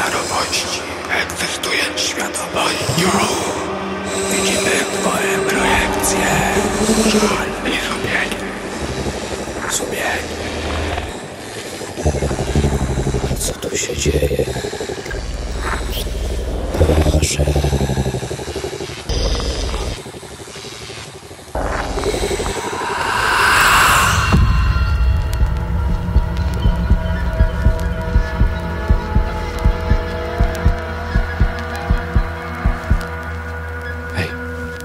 narodowości, egzystując świadomością. Widzimy twoje projekcje, żal i sumienie. Sumienie. Co tu się dzieje? Proszę.